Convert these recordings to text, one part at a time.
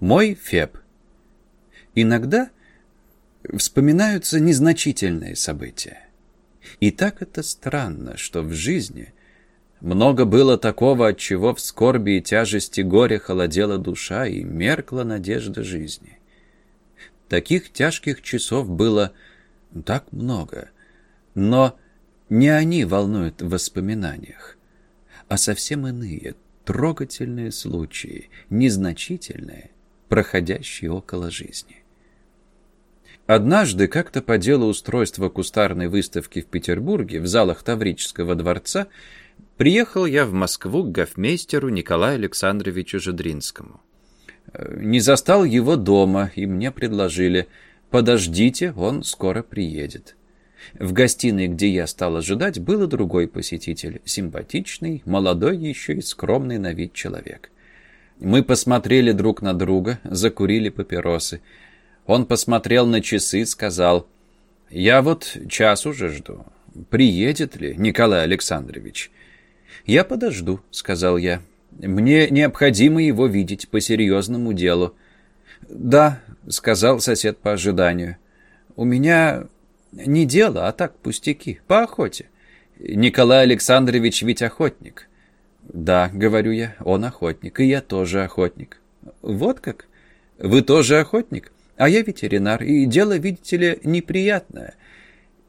Мой Феб. Иногда вспоминаются незначительные события. И так это странно, что в жизни много было такого, от чего в скорби и тяжести горя холодела душа и меркла надежда жизни. Таких тяжких часов было так много, но не они волнуют в воспоминаниях, а совсем иные, трогательные случаи, незначительные, проходящие около жизни. Однажды, как-то по делу устройства кустарной выставки в Петербурге в залах Таврического дворца, приехал я в Москву к гофмейстеру Николаю Александровичу Жедринскому. Э, не застал его дома, и мне предложили «Подождите, он скоро приедет». В гостиной, где я стал ожидать, был другой посетитель, симпатичный, молодой еще и скромный на вид человек. Мы посмотрели друг на друга, закурили папиросы. Он посмотрел на часы, сказал, «Я вот час уже жду. Приедет ли Николай Александрович?» «Я подожду», — сказал я. «Мне необходимо его видеть по серьезному делу». «Да», — сказал сосед по ожиданию. «У меня не дело, а так пустяки, по охоте. Николай Александрович ведь охотник». «Да», — говорю я, — «он охотник, и я тоже охотник». «Вот как? Вы тоже охотник? А я ветеринар, и дело, видите ли, неприятное.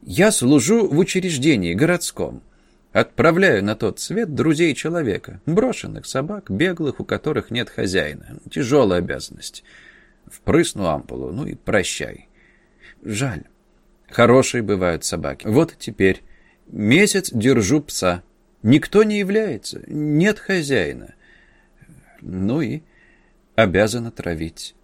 Я служу в учреждении городском». Отправляю на тот свет друзей человека, брошенных собак, беглых, у которых нет хозяина. Тяжелая обязанность. Впрысну ампулу, ну и прощай. Жаль. Хорошие бывают собаки. Вот теперь. Месяц держу пса. Никто не является, нет хозяина. Ну и обязан отравить.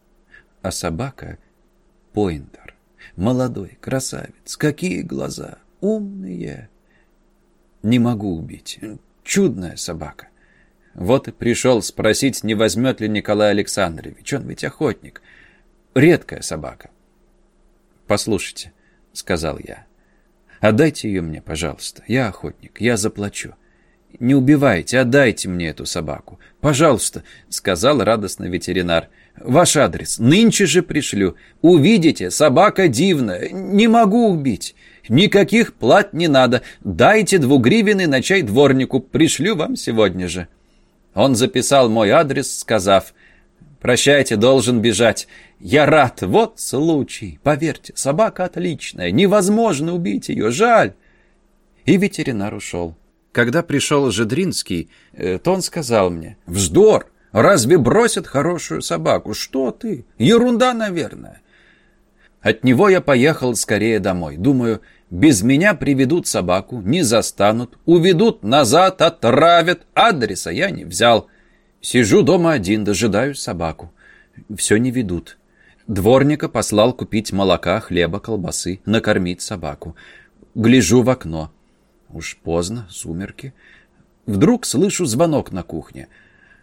А собака — поинтер. Молодой, красавец. Какие глаза. Умные. Не могу убить. Чудная собака. Вот и пришел спросить, не возьмет ли Николай Александрович. Он ведь охотник. Редкая собака. «Послушайте», — сказал я, — «отдайте ее мне, пожалуйста. Я охотник, я заплачу». «Не убивайте, отдайте мне эту собаку. Пожалуйста», — сказал радостно ветеринар. «Ваш адрес. Нынче же пришлю. Увидите, собака дивная. Не могу убить. Никаких плат не надо. Дайте двугривенный на чай дворнику. Пришлю вам сегодня же». Он записал мой адрес, сказав, «Прощайте, должен бежать. Я рад. Вот случай. Поверьте, собака отличная. Невозможно убить ее. Жаль». И ветеринар ушел. Когда пришел Жедринский, э, то он сказал мне, «Вздор! Разве бросят хорошую собаку? Что ты? Ерунда, наверное». От него я поехал скорее домой. Думаю, без меня приведут собаку, не застанут, уведут назад, отравят. Адреса я не взял. Сижу дома один, дожидаюсь собаку. Все не ведут. Дворника послал купить молока, хлеба, колбасы, накормить собаку. Гляжу в окно. Уж поздно, сумерки. Вдруг слышу звонок на кухне.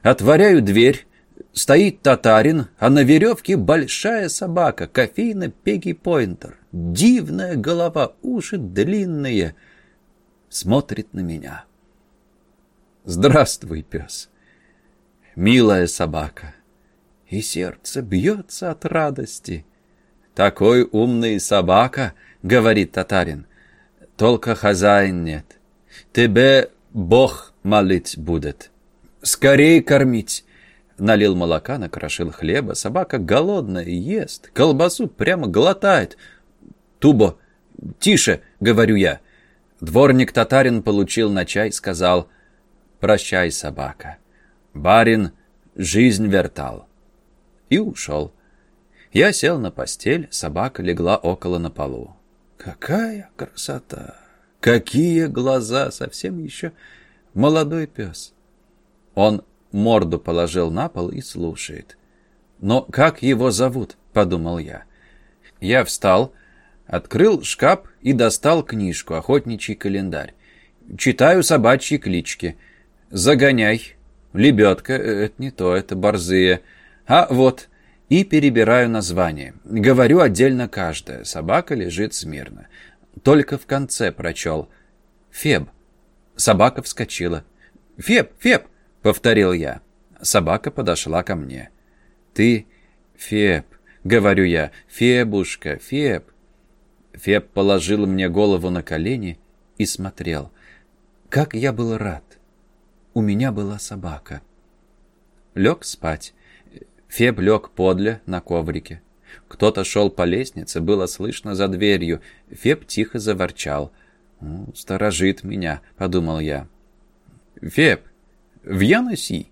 Отворяю дверь. Стоит татарин, а на веревке большая собака, кофейна Пеги Пойнтер. Дивная голова, уши длинные. Смотрит на меня. Здравствуй, пес. Милая собака. И сердце бьется от радости. Такой умный собака, говорит татарин. Только хозяин нет. Тебе Бог молить будет. Скорей кормить. Налил молока, накрошил хлеба. Собака голодная, ест. Колбасу прямо глотает. Тубо, тише, говорю я. Дворник-татарин получил на чай, сказал, «Прощай, собака. Барин жизнь вертал». И ушел. Я сел на постель, собака легла около на полу. Какая красота! Какие глаза! Совсем еще молодой пес. Он морду положил на пол и слушает. «Но как его зовут?» — подумал я. Я встал, открыл шкаф и достал книжку «Охотничий календарь». Читаю собачьи клички. «Загоняй», «Лебедка» — это не то, это борзые. А вот и перебираю название. Говорю отдельно каждое. Собака лежит смирно. Только в конце прочел. «Феб». Собака вскочила. «Феб, Феб!» — повторил я. Собака подошла ко мне. «Ты «Феб», — говорю я, — «Фебушка, Феб». Феб положил мне голову на колени и смотрел. Как я был рад. У меня была собака. Лег спать. Феб лег подле на коврике. Кто-то шел по лестнице, было слышно за дверью. Феб тихо заворчал. «Сторожит меня», — подумал я. «Феб, в Яноси?»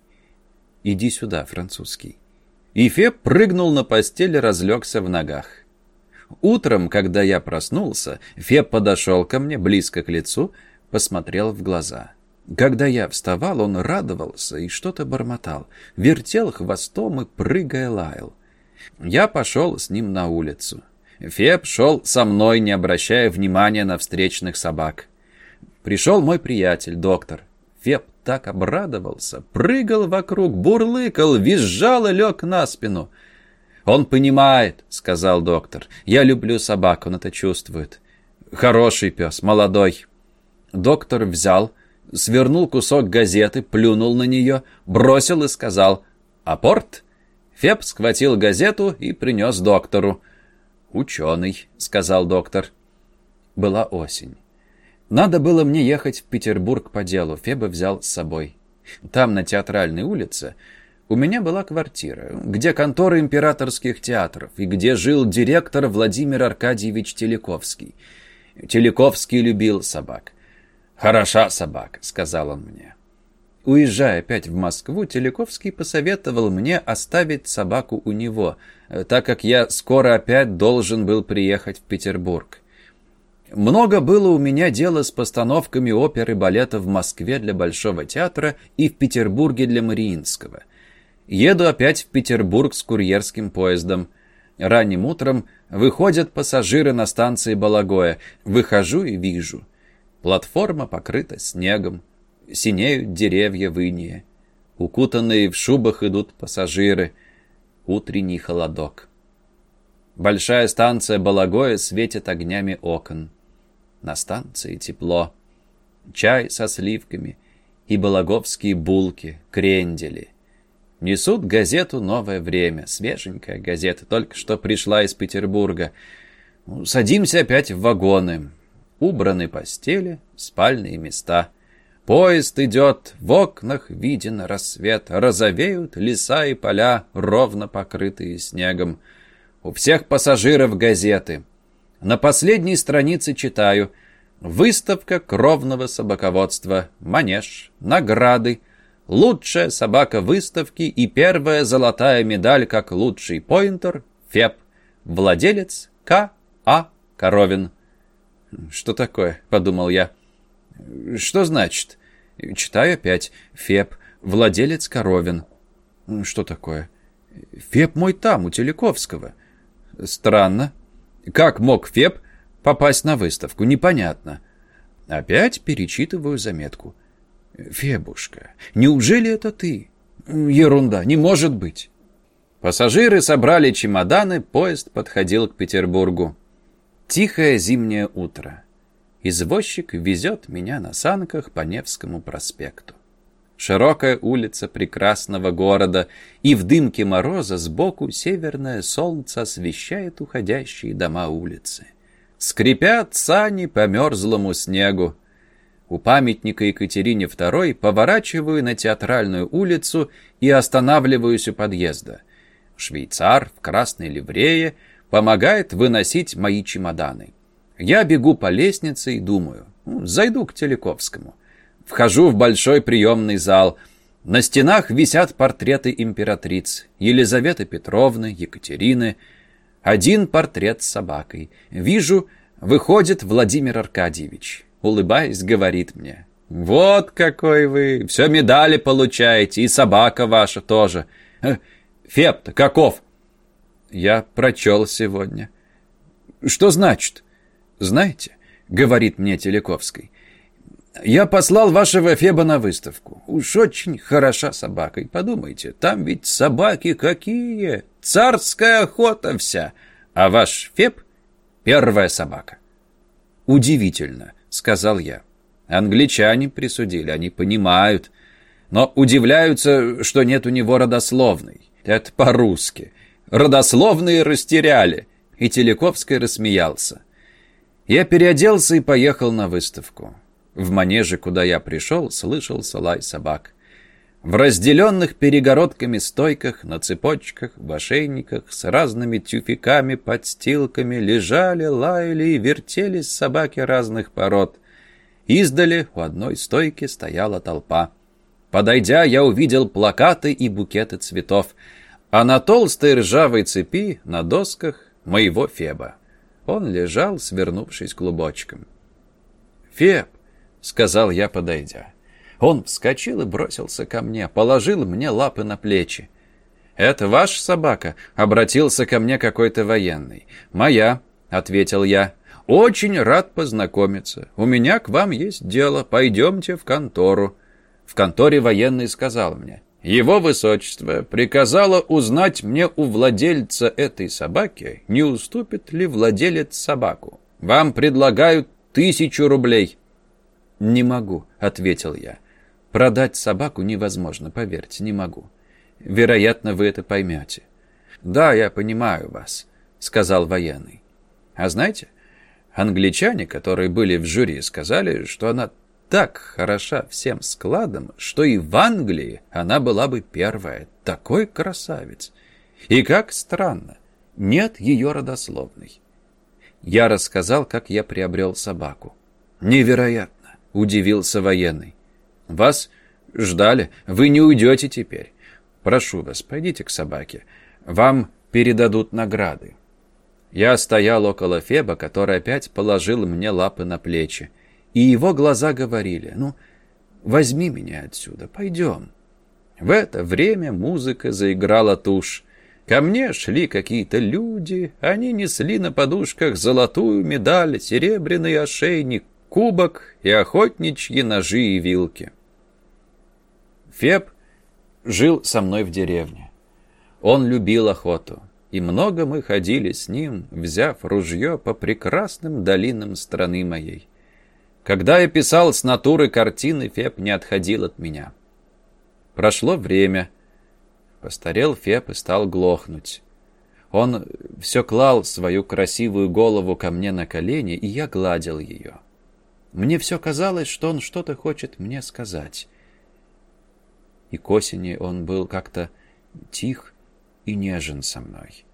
«Иди сюда, французский». И Феб прыгнул на постель и разлегся в ногах. Утром, когда я проснулся, Феб подошел ко мне близко к лицу, посмотрел в глаза. Когда я вставал, он радовался и что-то бормотал, вертел хвостом и, прыгая, лаял. Я пошел с ним на улицу. Феб шел со мной, не обращая внимания на встречных собак. Пришел мой приятель, доктор. Феб так обрадовался, прыгал вокруг, бурлыкал, визжал и лег на спину. «Он понимает», — сказал доктор. «Я люблю собак, он это чувствует. Хороший пес, молодой». Доктор взял, свернул кусок газеты, плюнул на нее, бросил и сказал «Апорт?» Феб схватил газету и принес доктору. «Ученый», — сказал доктор. Была осень. Надо было мне ехать в Петербург по делу, Феба взял с собой. Там, на Театральной улице, у меня была квартира, где контора императорских театров и где жил директор Владимир Аркадьевич Телековский. Телековский любил собак. «Хороша собака», — сказал он мне. Уезжая опять в Москву, Телековский посоветовал мне оставить собаку у него, так как я скоро опять должен был приехать в Петербург. Много было у меня дела с постановками оперы и балета в Москве для Большого театра и в Петербурге для Мариинского. Еду опять в Петербург с курьерским поездом. Ранним утром выходят пассажиры на станции Балагоя. Выхожу и вижу. Платформа покрыта снегом. Синеют деревья в инее. Укутанные в шубах идут пассажиры. Утренний холодок. Большая станция Балагоя светит огнями окон. На станции тепло. Чай со сливками и балаговские булки, крендели. Несут газету «Новое время», свеженькая газета, только что пришла из Петербурга. Садимся опять в вагоны. Убраны постели, спальные места. Поезд идет, в окнах виден рассвет, розовеют леса и поля, ровно покрытые снегом. У всех пассажиров газеты. На последней странице читаю «Выставка кровного собаководства, манеж, награды, лучшая собака выставки и первая золотая медаль как лучший поинтер, ФЕП, владелец К. А. Коровин». «Что такое?» — подумал я. «Что значит?» Читаю опять. Феб, владелец Коровин. Что такое? Феб мой там, у Телековского. Странно. Как мог Феб попасть на выставку? Непонятно. Опять перечитываю заметку. Фебушка, неужели это ты? Ерунда, не может быть. Пассажиры собрали чемоданы, поезд подходил к Петербургу. Тихое зимнее утро. Извозчик везет меня на санках по Невскому проспекту. Широкая улица прекрасного города, и в дымке мороза сбоку северное солнце освещает уходящие дома улицы. Скрипят сани по мерзлому снегу. У памятника Екатерине II поворачиваю на театральную улицу и останавливаюсь у подъезда. Швейцар в красной ливрее — помогает выносить мои чемоданы. Я бегу по лестнице и думаю, ну, зайду к Телековскому. Вхожу в большой приемный зал. На стенах висят портреты императриц Елизаветы Петровны, Екатерины. Один портрет с собакой. Вижу, выходит Владимир Аркадьевич. Улыбаясь, говорит мне, «Вот какой вы! Все медали получаете, и собака ваша тоже. Э, Феб-то каков?» Я прочел сегодня. Что значит? Знаете, говорит мне Телековский, я послал вашего Феба на выставку. Уж очень хороша собака. И подумайте, там ведь собаки какие! Царская охота вся. А ваш Феб — первая собака. Удивительно, сказал я. Англичане присудили, они понимают. Но удивляются, что нет у него родословной. Это по-русски. Родословные растеряли!» И Телековский рассмеялся. Я переоделся и поехал на выставку. В манеже, куда я пришел, слышался лай собак. В разделенных перегородками стойках, на цепочках, в ошейниках, с разными тюфяками, подстилками лежали, лаяли и вертелись собаки разных пород. Издали у одной стойки стояла толпа. Подойдя, я увидел плакаты и букеты цветов, а на толстой ржавой цепи, на досках, моего Феба. Он лежал, свернувшись клубочком. «Феб!» — сказал я, подойдя. Он вскочил и бросился ко мне, положил мне лапы на плечи. «Это ваша собака?» — обратился ко мне какой-то военный. «Моя», — ответил я. «Очень рад познакомиться. У меня к вам есть дело. Пойдемте в контору». В конторе военный сказал мне. «Его высочество приказало узнать мне у владельца этой собаки, не уступит ли владелец собаку. Вам предлагают тысячу рублей». «Не могу», — ответил я. Продать собаку невозможно, поверьте, не могу. Вероятно, вы это поймете. Да, я понимаю вас, сказал военный. А знаете, англичане, которые были в жюри, сказали, что она так хороша всем складом, что и в Англии она была бы первая. Такой красавец. И как странно, нет ее родословной. Я рассказал, как я приобрел собаку. Невероятно, удивился военный. Вас ждали. Вы не уйдете теперь. Прошу вас, пойдите к собаке. Вам передадут награды. Я стоял около Феба, который опять положил мне лапы на плечи. И его глаза говорили, ну, возьми меня отсюда, пойдем. В это время музыка заиграла тушь. Ко мне шли какие-то люди, они несли на подушках золотую медаль, серебряный ошейник, кубок и охотничьи ножи и вилки. Феб жил со мной в деревне. Он любил охоту, и много мы ходили с ним, взяв ружье по прекрасным долинам страны моей. Когда я писал с натуры картины, Феб не отходил от меня. Прошло время. Постарел Феб и стал глохнуть. Он все клал свою красивую голову ко мне на колени, и я гладил ее. Мне все казалось, что он что-то хочет мне сказать и к осени он был как-то тих и нежен со мной.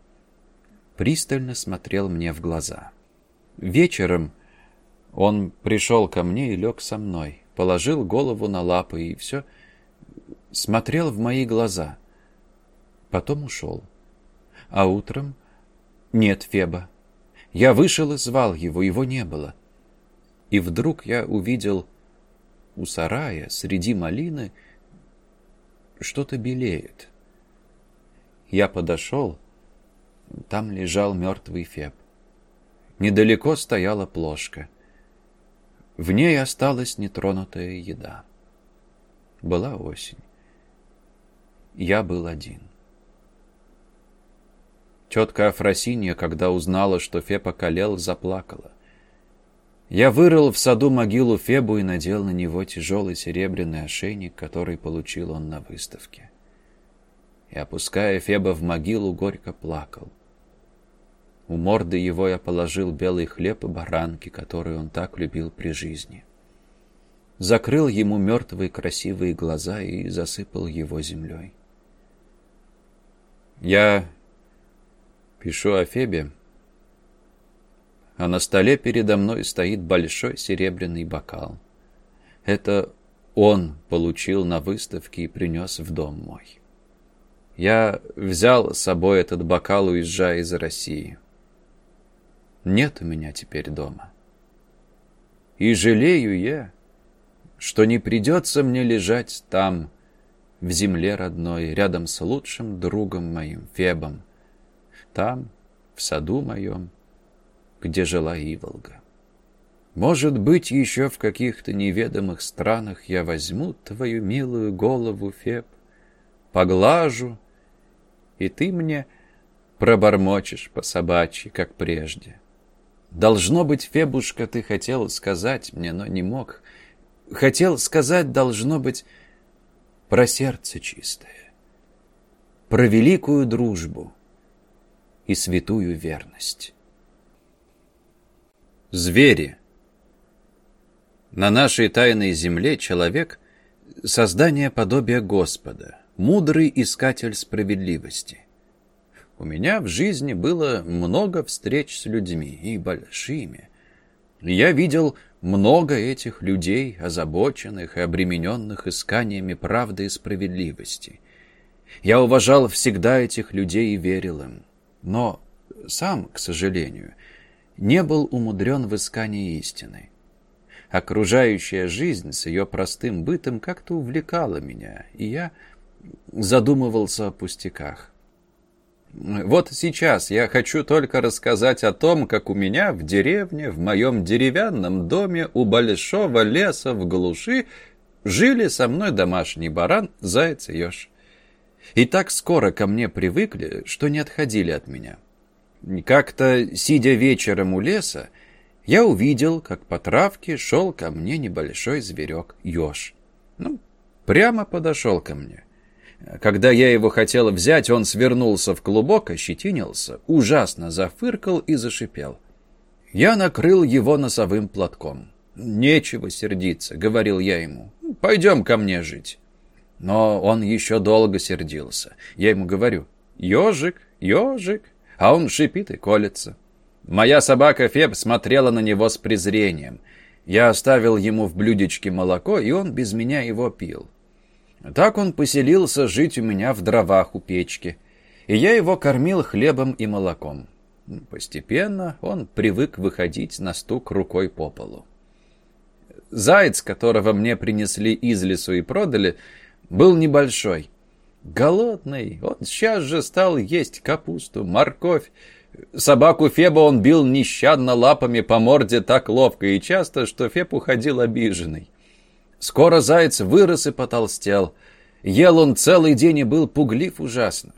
Пристально смотрел мне в глаза. Вечером он пришел ко мне и лег со мной, положил голову на лапы и все смотрел в мои глаза. Потом ушел. А утром нет Феба. Я вышел и звал его, его не было. И вдруг я увидел у сарая среди малины что-то белеет. Я подошел. Там лежал мертвый Феб. Недалеко стояла плошка. В ней осталась нетронутая еда. Была осень. Я был один. Тетка Афросинья, когда узнала, что Феб околел, заплакала. Я вырыл в саду могилу Фебу и надел на него тяжелый серебряный ошейник, который получил он на выставке. И, опуская Феба в могилу, горько плакал. У морды его я положил белый хлеб и баранки, которые он так любил при жизни. Закрыл ему мертвые красивые глаза и засыпал его землей. Я пишу о Фебе, а на столе передо мной стоит большой серебряный бокал. Это он получил на выставке и принес в дом мой. Я взял с собой этот бокал, уезжая из России. Нет у меня теперь дома. И жалею я, что не придется мне лежать там, в земле родной, рядом с лучшим другом моим, Фебом, там, в саду моем, где жила Иволга. Может быть, еще в каких-то неведомых странах я возьму твою милую голову, Феб, поглажу, и ты мне пробормочешь по собачьи, как прежде. Должно быть, Фебушка, ты хотел сказать мне, но не мог. Хотел сказать, должно быть, про сердце чистое, про великую дружбу, и святую верность. Звери. На нашей тайной земле человек — создание подобия Господа, мудрый искатель справедливости. У меня в жизни было много встреч с людьми, и большими. Я видел много этих людей, озабоченных и обремененных исканиями правды и справедливости. Я уважал всегда этих людей и верил им. Но сам, к сожалению, не был умудрен в искании истины. Окружающая жизнь с ее простым бытом как-то увлекала меня, и я задумывался о пустяках. Вот сейчас я хочу только рассказать о том, как у меня в деревне, в моем деревянном доме у большого леса в глуши жили со мной домашний баран, заяц и еж. И так скоро ко мне привыкли, что не отходили от меня. Как-то, сидя вечером у леса, я увидел, как по травке шел ко мне небольшой зверек, еж. Ну, прямо подошел ко мне. Когда я его хотел взять, он свернулся в клубок, ощетинился, ужасно зафыркал и зашипел. Я накрыл его носовым платком. «Нечего сердиться», — говорил я ему. «Пойдем ко мне жить». Но он еще долго сердился. Я ему говорю, «Ежик, ежик», а он шипит и колется. Моя собака Феб смотрела на него с презрением. Я оставил ему в блюдечке молоко, и он без меня его пил. Так он поселился жить у меня в дровах у печки, и я его кормил хлебом и молоком. Постепенно он привык выходить на стук рукой по полу. Заяц, которого мне принесли из лесу и продали, был небольшой. Голодный, он сейчас же стал есть капусту, морковь. Собаку Феба он бил нещадно лапами по морде так ловко и часто, что Феб уходил обиженный. Скоро заяц вырос и потолстел. Ел он целый день и был пуглив ужасно.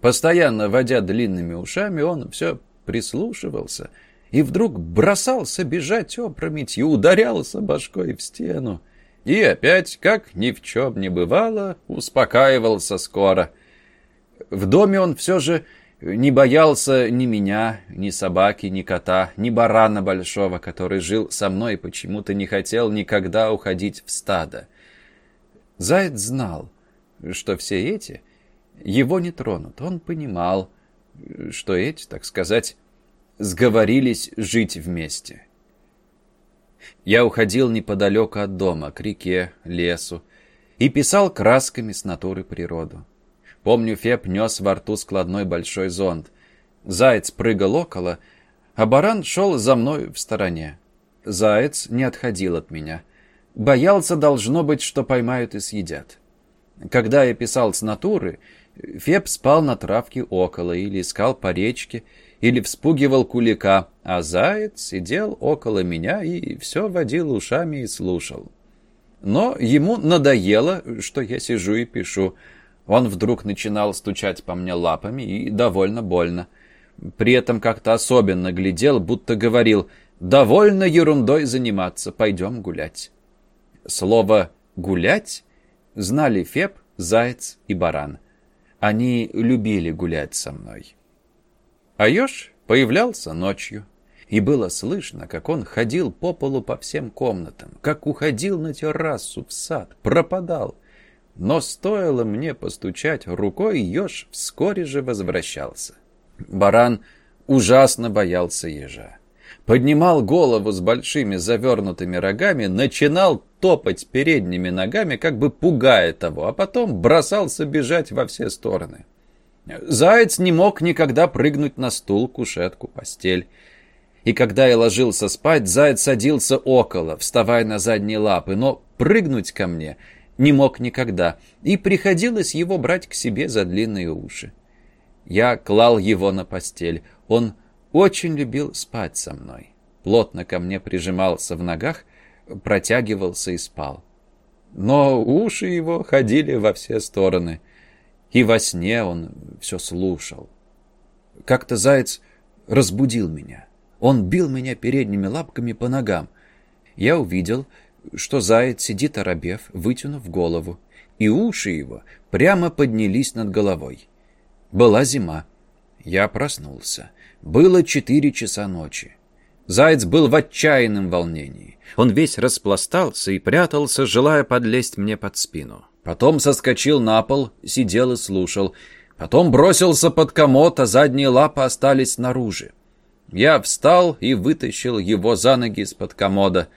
Постоянно водя длинными ушами, он все прислушивался и вдруг бросался бежать опрометью, ударялся башкой в стену. И опять, как ни в чем не бывало, успокаивался скоро. В доме он все же не боялся ни меня, ни собаки, ни кота, ни барана большого, который жил со мной и почему-то не хотел никогда уходить в стадо. Заяц знал, что все эти его не тронут. Он понимал, что эти, так сказать, сговорились жить вместе. Я уходил неподалеку от дома, к реке, лесу, и писал красками с натуры природу. Помню, Феб нес во рту складной большой зонт. Заяц прыгал около, а баран шел за мной в стороне. Заяц не отходил от меня. Боялся, должно быть, что поймают и съедят. Когда я писал с натуры, Феб спал на травке около или искал по речке, или вспугивал кулика, а заяц сидел около меня и все водил ушами и слушал. Но ему надоело, что я сижу и пишу. Он вдруг начинал стучать по мне лапами и довольно больно. При этом как-то особенно глядел, будто говорил «Довольно ерундой заниматься, пойдем гулять». Слово «гулять» знали Феб, Заяц и Баран. Они любили гулять со мной. А еж появлялся ночью, и было слышно, как он ходил по полу по всем комнатам, как уходил на террасу в сад, пропадал. Но стоило мне постучать рукой, еж вскоре же возвращался. Баран ужасно боялся ежа. Поднимал голову с большими завернутыми рогами, начинал топать передними ногами, как бы пугая того, а потом бросался бежать во все стороны. Заяц не мог никогда прыгнуть на стул, кушетку, постель. И когда я ложился спать, заяц садился около, вставая на задние лапы, но прыгнуть ко мне не мог никогда, и приходилось его брать к себе за длинные уши. Я клал его на постель. Он очень любил спать со мной. Плотно ко мне прижимался в ногах, протягивался и спал. Но уши его ходили во все стороны — и во сне он все слушал. Как-то заяц разбудил меня. Он бил меня передними лапками по ногам. Я увидел, что заяц сидит оробев, вытянув голову, и уши его прямо поднялись над головой. Была зима. Я проснулся. Было четыре часа ночи. Заяц был в отчаянном волнении. Он весь распластался и прятался, желая подлезть мне под спину. Потом соскочил на пол, сидел и слушал. Потом бросился под комод, а задние лапы остались снаружи. Я встал и вытащил его за ноги из-под комода.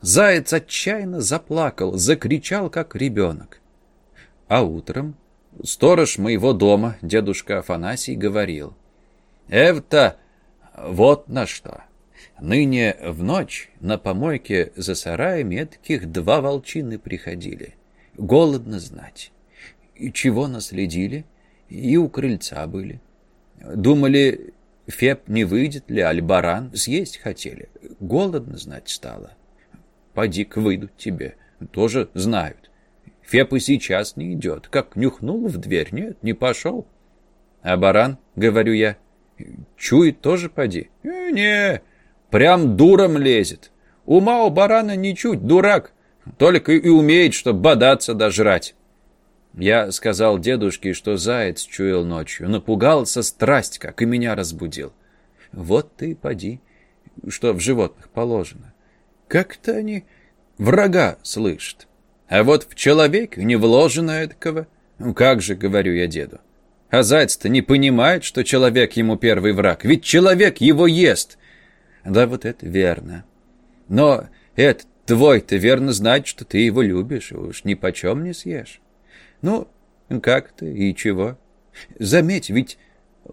Заяц отчаянно заплакал, закричал, как ребенок. А утром сторож моего дома, дедушка Афанасий, говорил. «Эвта, вот на что. Ныне в ночь на помойке за сараем этких два волчины приходили. Голодно знать. И чего наследили? И у крыльца были. Думали, Феб не выйдет ли, альбаран съесть хотели. Голодно знать стало. Поди-ка выйдут тебе, тоже знают. Феб и сейчас не идет, как нюхнул в дверь, нет, не пошел. А баран, говорю я, чует тоже поди. «Э, не, прям дуром лезет. Ума у барана ничуть, дурак, только и умеет, что бодаться да жрать. Я сказал дедушке, что заяц чуял ночью, напугался страсть как и меня разбудил. Вот ты поди, что в животных положено. Как-то они врага слышат. А вот в человеке не вложено эдакого. Ну, как же, говорю я деду. А заяц-то не понимает, что человек ему первый враг, ведь человек его ест. Да вот это верно. Но это твой-то верно знать, что ты его любишь, уж ни почем не съешь. Ну, как ты и чего? Заметь, ведь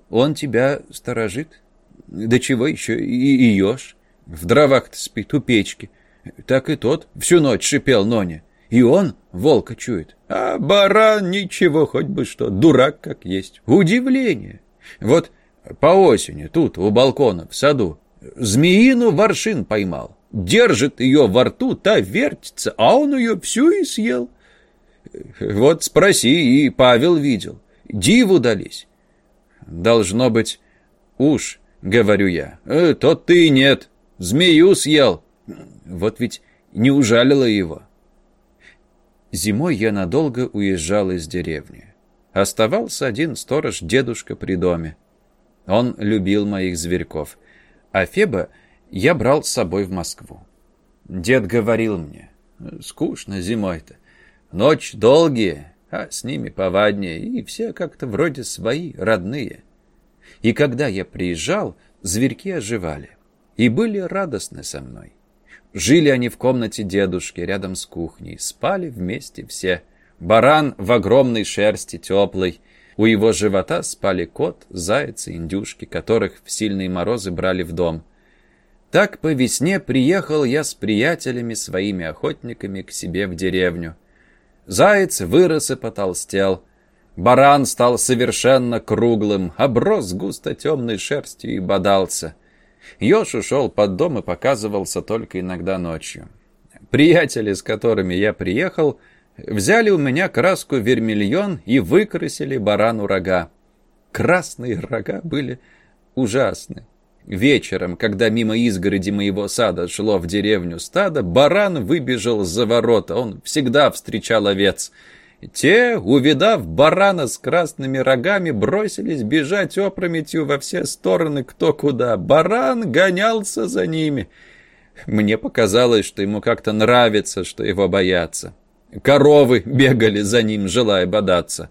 он тебя сторожит. Да чего еще и ешь? В дровах-то спит у печки. Так и тот всю ночь шипел Ноня. И он волка чует. А баран ничего, хоть бы что, дурак как есть. Удивление. Вот по осени тут у балкона в саду змеину воршин поймал. Держит ее во рту, та вертится, а он ее всю и съел. Вот спроси, и Павел видел. Диву дались. Должно быть, уж, говорю я. Э, тот ты нет. Змею съел. Вот ведь не ужалило его. Зимой я надолго уезжал из деревни. Оставался один сторож, дедушка при доме. Он любил моих зверьков. А Феба я брал с собой в Москву. Дед говорил мне, скучно зимой-то. Ночь долгие, а с ними поваднее, и все как-то вроде свои, родные. И когда я приезжал, зверьки оживали и были радостны со мной. Жили они в комнате дедушки рядом с кухней, спали вместе все. Баран в огромной шерсти теплой, у его живота спали кот, заяц и индюшки, которых в сильные морозы брали в дом. Так по весне приехал я с приятелями своими охотниками к себе в деревню. Заяц вырос и потолстел. Баран стал совершенно круглым, оброс густо темной шерстью и бодался. Ёж ушел под дом и показывался только иногда ночью. Приятели, с которыми я приехал, взяли у меня краску вермильон и выкрасили барану рога. Красные рога были ужасны. Вечером, когда мимо изгороди моего сада шло в деревню стадо, баран выбежал за ворота. Он всегда встречал овец. Те, увидав барана с красными рогами, бросились бежать опрометью во все стороны кто куда. Баран гонялся за ними. Мне показалось, что ему как-то нравится, что его боятся. Коровы бегали за ним, желая бодаться.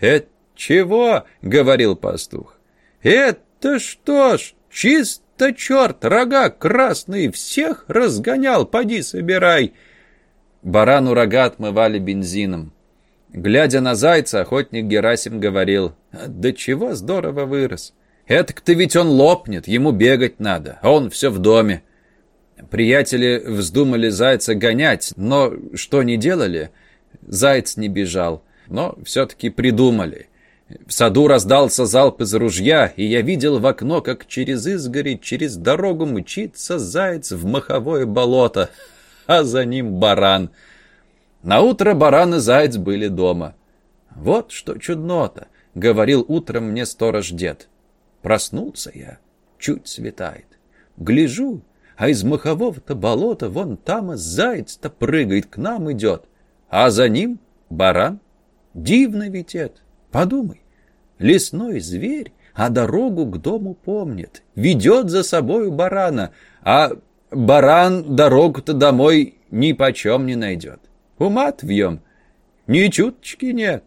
«Это чего?» — говорил пастух. «Это что ж, Чисто черт, рога красные, всех разгонял, поди собирай. Барану рога отмывали бензином. Глядя на зайца, охотник Герасим говорил, «Да чего здорово вырос! Этак-то ведь он лопнет, ему бегать надо, а он все в доме». Приятели вздумали зайца гонять, но что не делали, заяц не бежал, но все-таки придумали. В саду раздался залп из ружья, и я видел в окно, как через изгородь, через дорогу мчится заяц в маховое болото, а за ним баран. На утро баран и заяц были дома. «Вот что чудно-то!» — говорил утром мне сторож-дед. Проснулся я, чуть светает. Гляжу, а из махового-то болота вон там и заяц-то прыгает, к нам идет. А за ним баран. Дивно ведь это. Подумай, лесной зверь а дорогу к дому помнит, ведет за собою барана, а баран дорогу-то домой ни почем не найдет. Ума в нем ни чуточки нет.